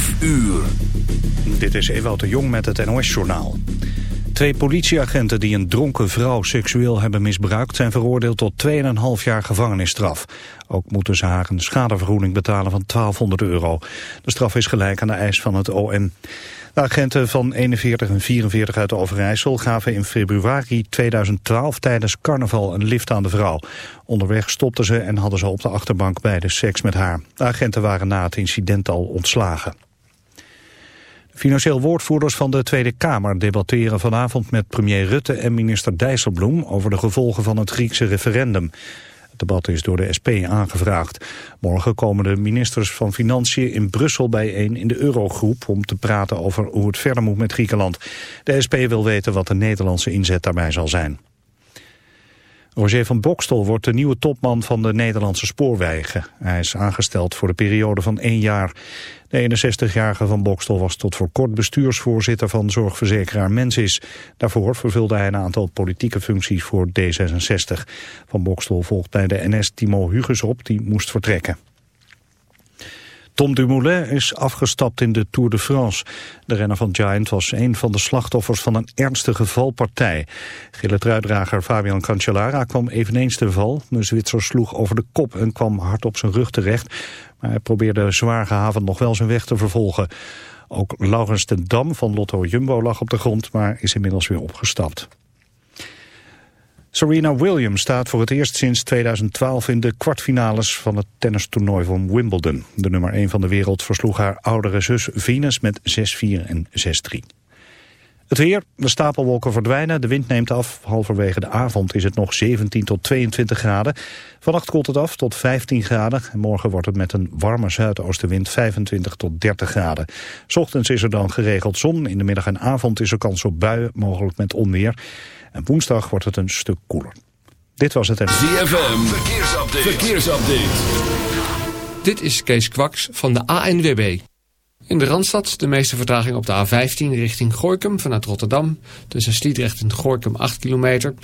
5 uur. Dit is Ewout de Jong met het NOS-journaal. Twee politieagenten die een dronken vrouw seksueel hebben misbruikt... zijn veroordeeld tot 2,5 jaar gevangenisstraf. Ook moeten ze haar een schadevergoeding betalen van 1200 euro. De straf is gelijk aan de eis van het OM. De agenten van 41 en 44 uit Overijssel gaven in februari 2012 tijdens carnaval een lift aan de vrouw. Onderweg stopten ze en hadden ze op de achterbank bij de seks met haar. De agenten waren na het incident al ontslagen. Financieel woordvoerders van de Tweede Kamer debatteren vanavond met premier Rutte en minister Dijsselbloem over de gevolgen van het Griekse referendum. Het debat is door de SP aangevraagd. Morgen komen de ministers van Financiën in Brussel bijeen in de Eurogroep om te praten over hoe het verder moet met Griekenland. De SP wil weten wat de Nederlandse inzet daarbij zal zijn. Roger van Bokstel wordt de nieuwe topman van de Nederlandse spoorwegen. Hij is aangesteld voor de periode van één jaar. De 61-jarige van Bokstel was tot voor kort bestuursvoorzitter van zorgverzekeraar Mensis. Daarvoor vervulde hij een aantal politieke functies voor D66. Van Bokstel volgt bij de NS Timo Huges op, die moest vertrekken. Tom Dumoulin is afgestapt in de Tour de France. De renner van Giant was een van de slachtoffers van een ernstige valpartij. Gele truidrager Fabian Cancellara kwam eveneens te val. De Zwitser sloeg over de kop en kwam hard op zijn rug terecht. Maar hij probeerde zwaar gehavend nog wel zijn weg te vervolgen. Ook Laurens ten Dam van Lotto Jumbo lag op de grond, maar is inmiddels weer opgestapt. Serena Williams staat voor het eerst sinds 2012 in de kwartfinales van het tennistoernooi van Wimbledon. De nummer 1 van de wereld versloeg haar oudere zus Venus met 6-4 en 6-3. Het weer, de stapelwolken verdwijnen, de wind neemt af. Halverwege de avond is het nog 17 tot 22 graden. Vannacht koelt het af tot 15 graden. En morgen wordt het met een warme zuidoostenwind 25 tot 30 graden. Ochtends is er dan geregeld zon. In de middag en avond is er kans op buien, mogelijk met onweer. En woensdag wordt het een stuk koeler. Dit was het. ZFM, verkeersupdate. verkeersupdate. Dit is Kees Kwaks van de ANWB. In de Randstad de meeste vertraging op de A15 richting Gorkum vanuit Rotterdam. Tussen Sliedrecht en Gorkum 8 kilometer.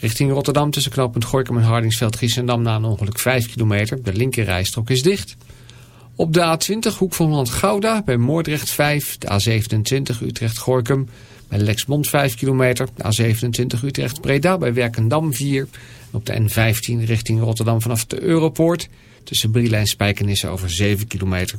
Richting Rotterdam tussen knooppunt Gorkum en Hardingsveld-Giessendam na een ongeluk 5 kilometer. De linkerrijstrook is dicht. Op de A20 Hoek van Holland-Gouda bij Moordrecht 5. De A27 Utrecht-Gorkum bij Lexmond 5 kilometer. De A27 Utrecht-Breda bij Werkendam 4. op de N15 richting Rotterdam vanaf de Europoort. Tussen Brielen en Spijkenissen over 7 kilometer.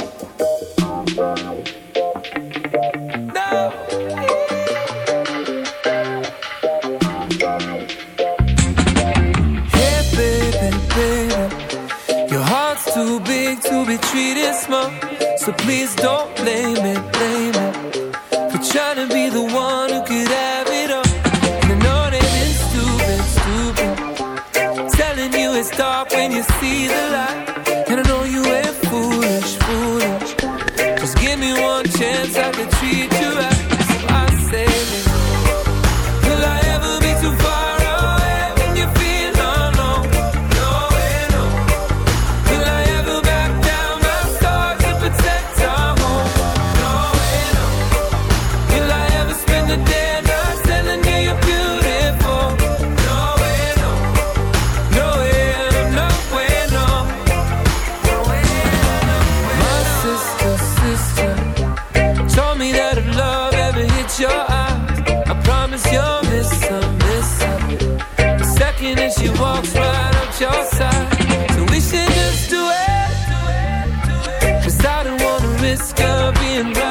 to be treated small. So please don't blame it, blame it. For trying to be the one who could have it all. And I know they've stupid, stupid. Telling you it's dark when you see the light. of being right.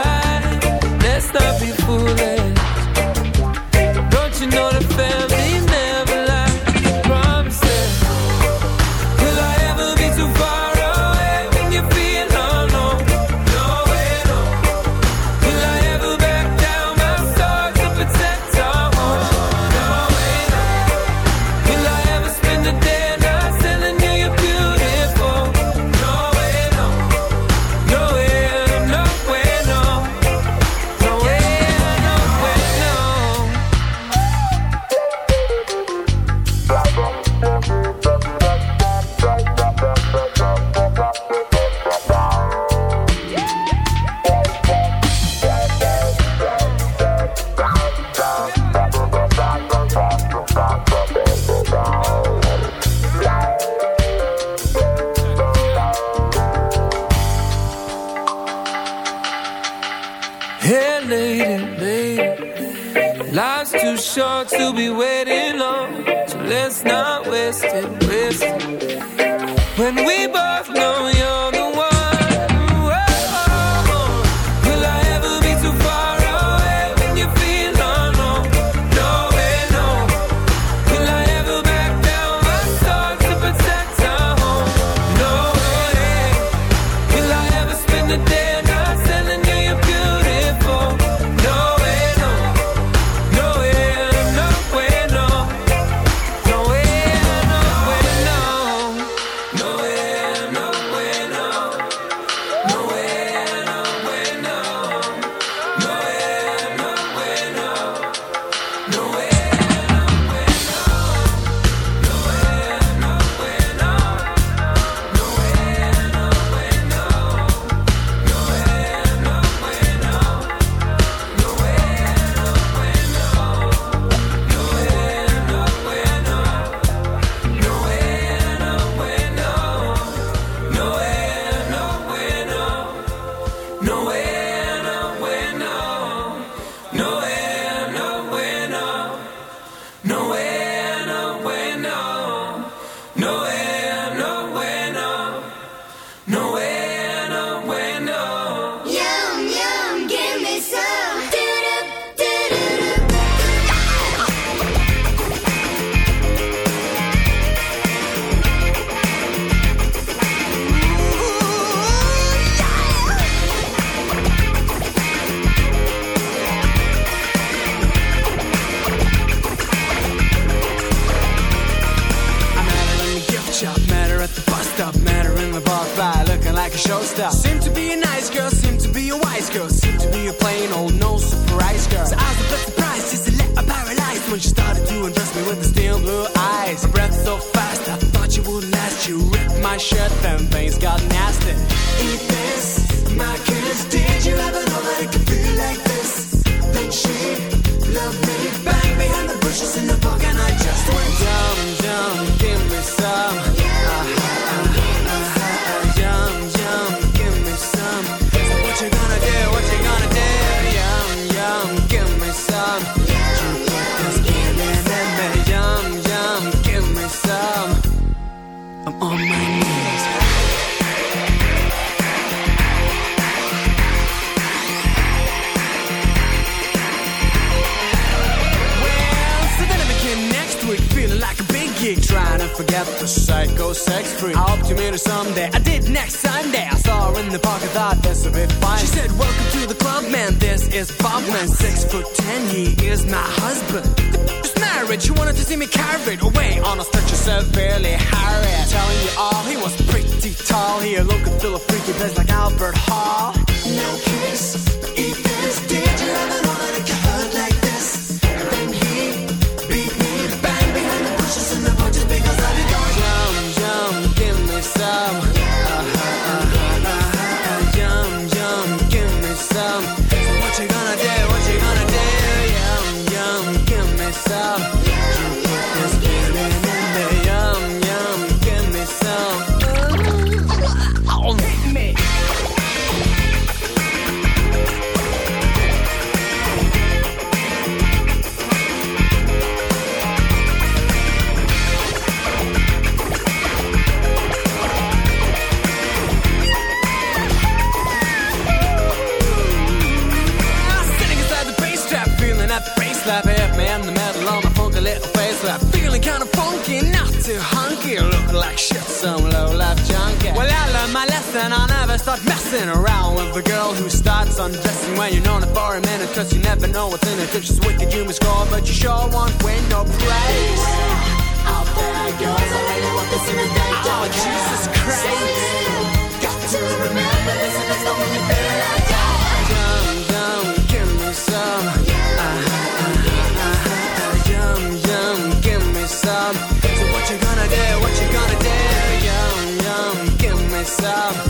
sex free. I hope to meet her someday. I did next Sunday. I saw her in the park. I thought that's a bit fine. She said, "Welcome to the club, man. This is Bob, man. Six foot ten. He is my husband." Just married. She wanted to see me carried away on a stretcher severely harried. Telling you all, he was pretty tall. He looked and feel a freaky place like Albert Hall. No kiss, even start messing around with a girl who starts undressing when you're known for a minute. Cause you never know what's in it. If she's wicked, you must go, but you sure won't win no praise. Out there goes a lady with this in the day. Oh, Jesus Christ. Something got to remember this, and that's the only thing Yum, yum, give me some. Yum, yum, give me some. So what you gonna do? What you gonna do? Yum, yum, give me some.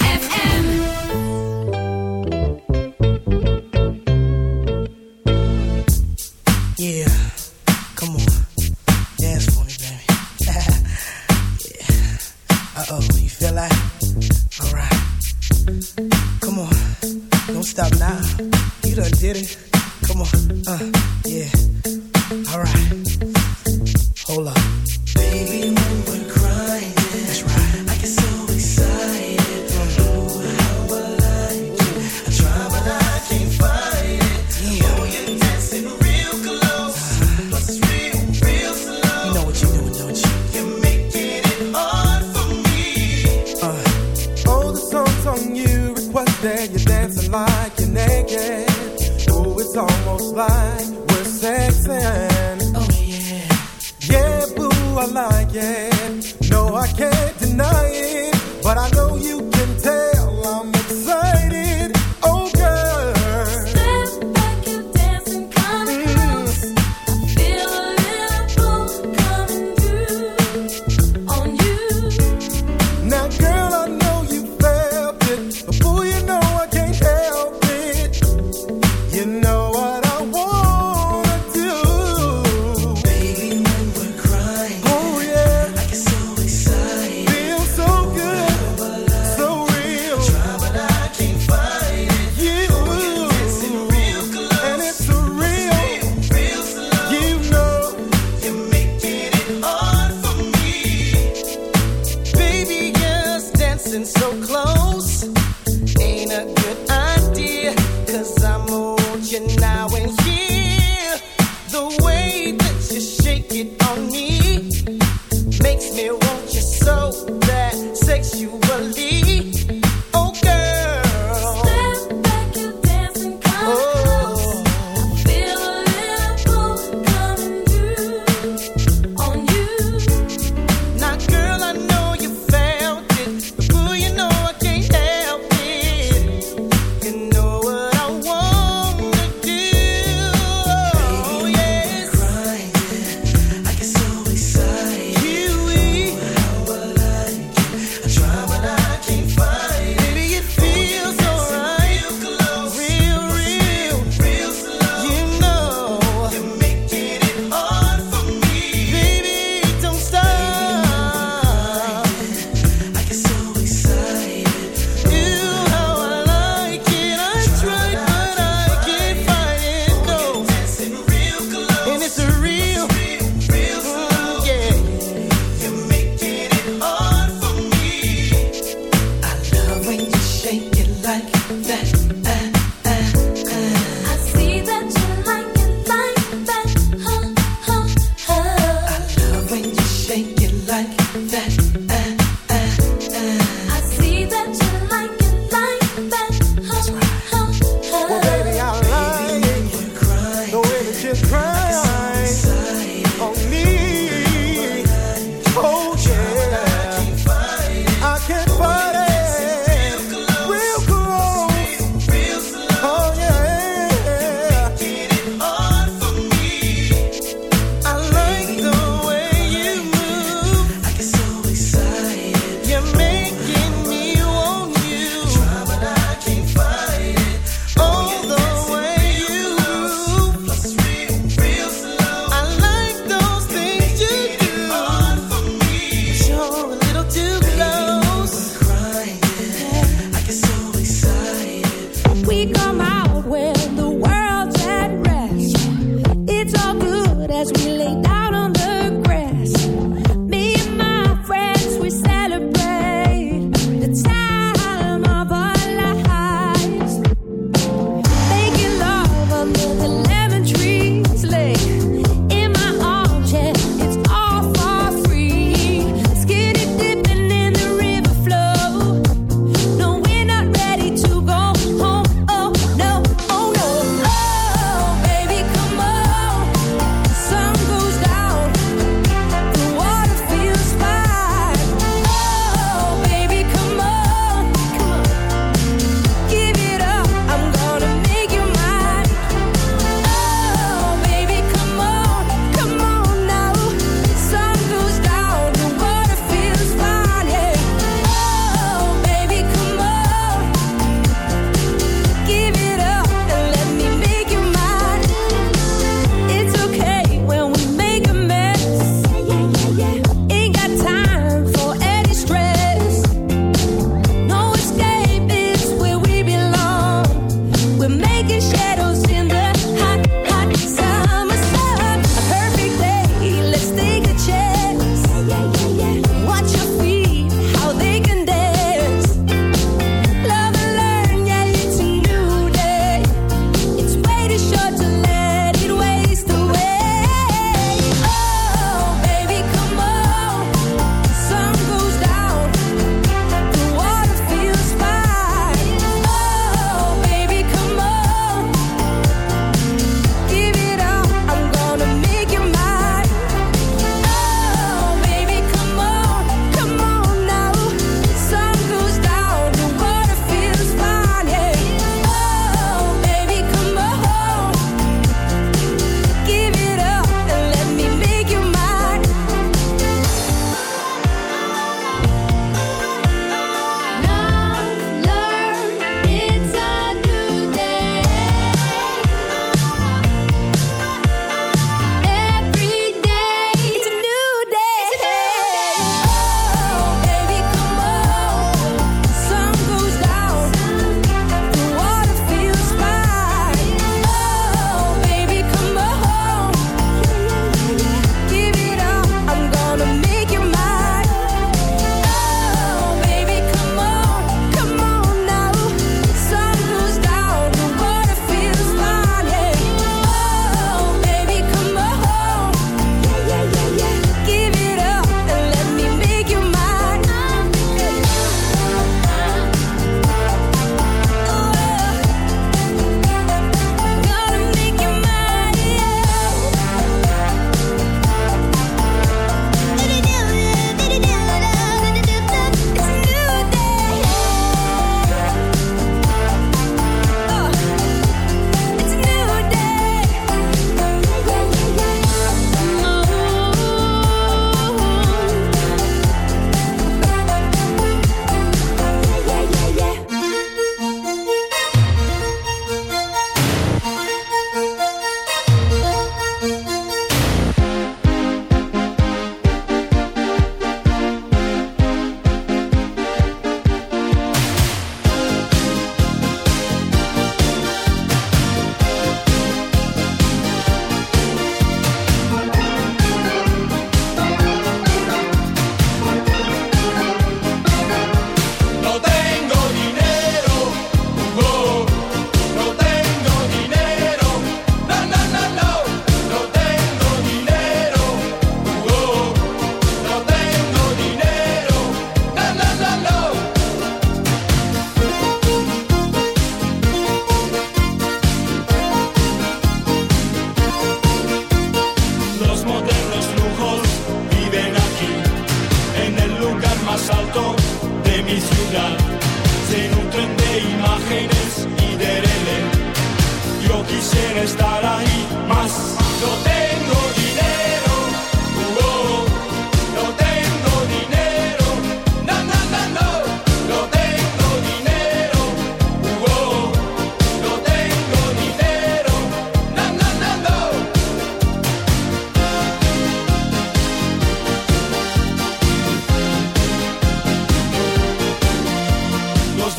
should cry.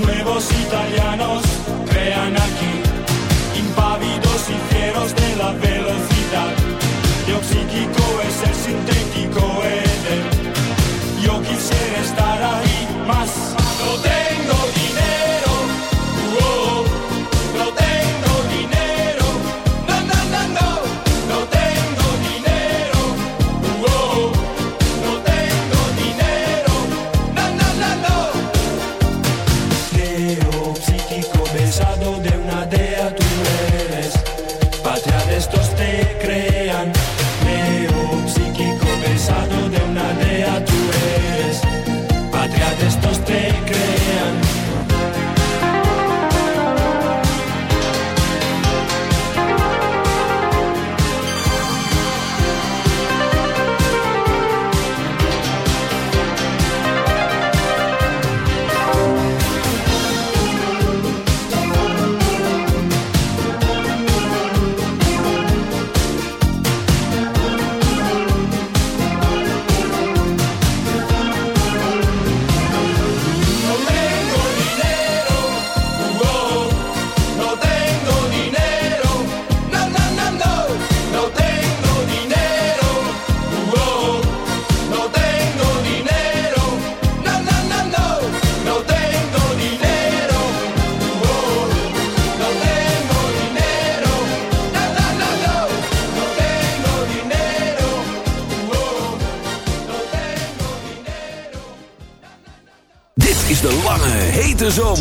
nuevos italianos crean aquí, impávidos y fieros de la velocidad.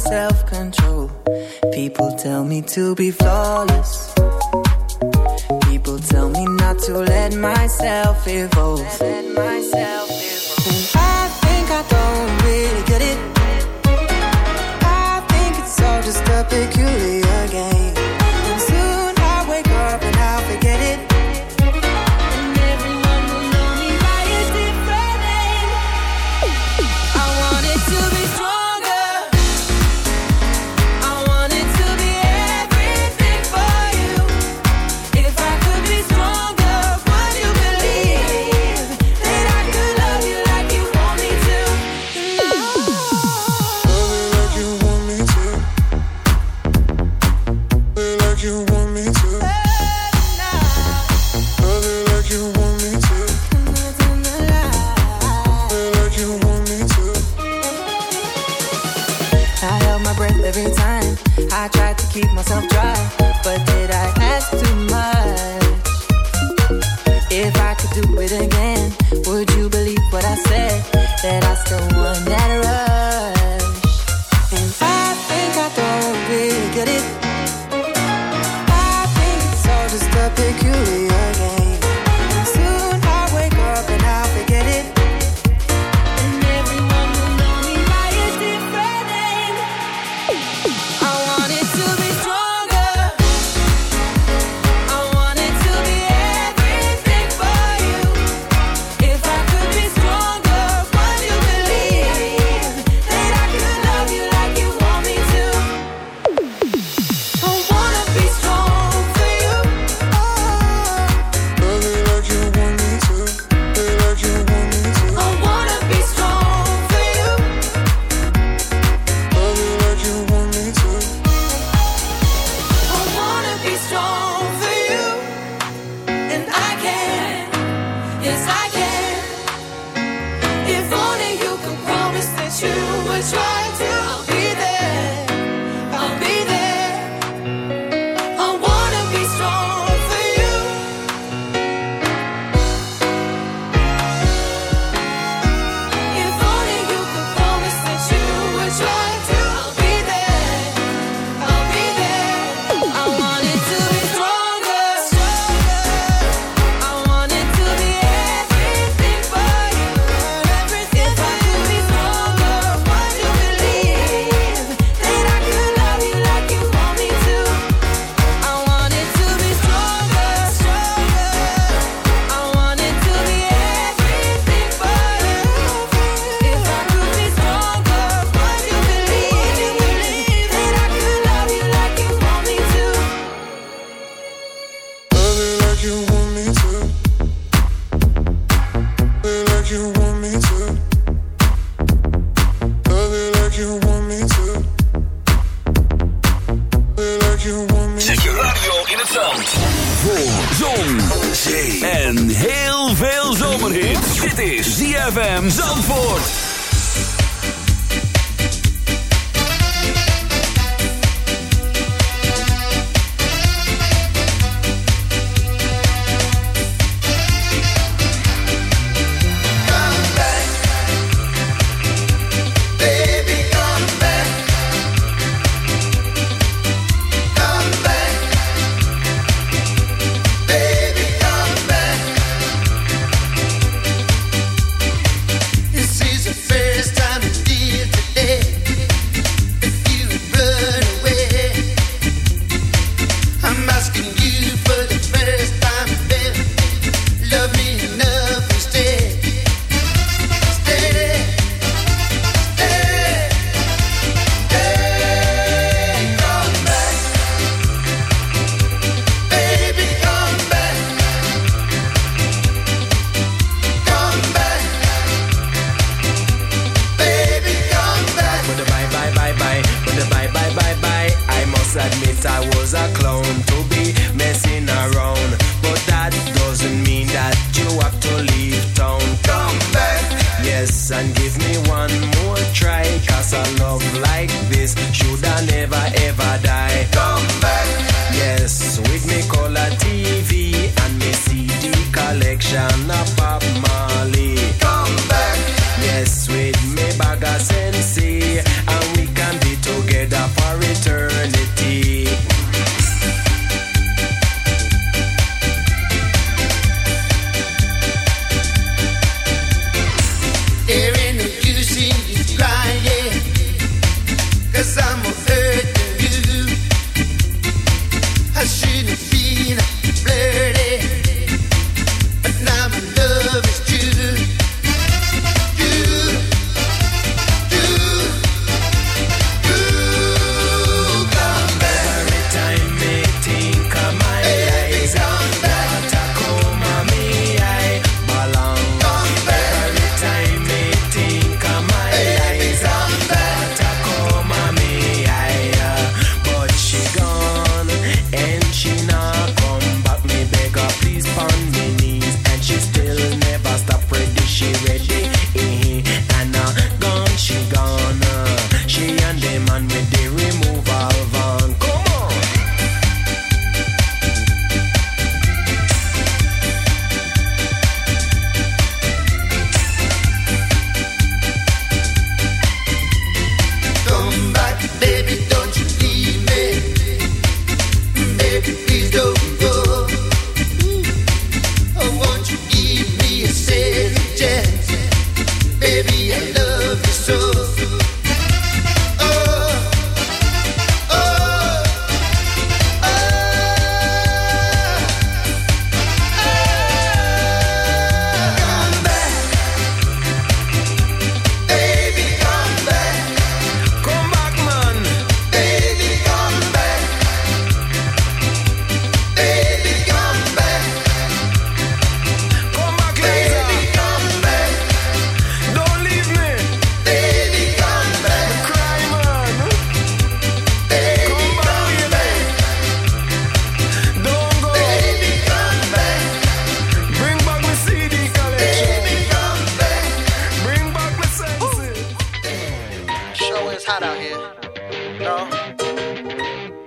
self-control. People tell me to be flawless. People tell me not to let myself evolve. let myself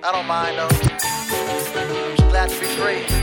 I don't mind though. I'm just glad to be free.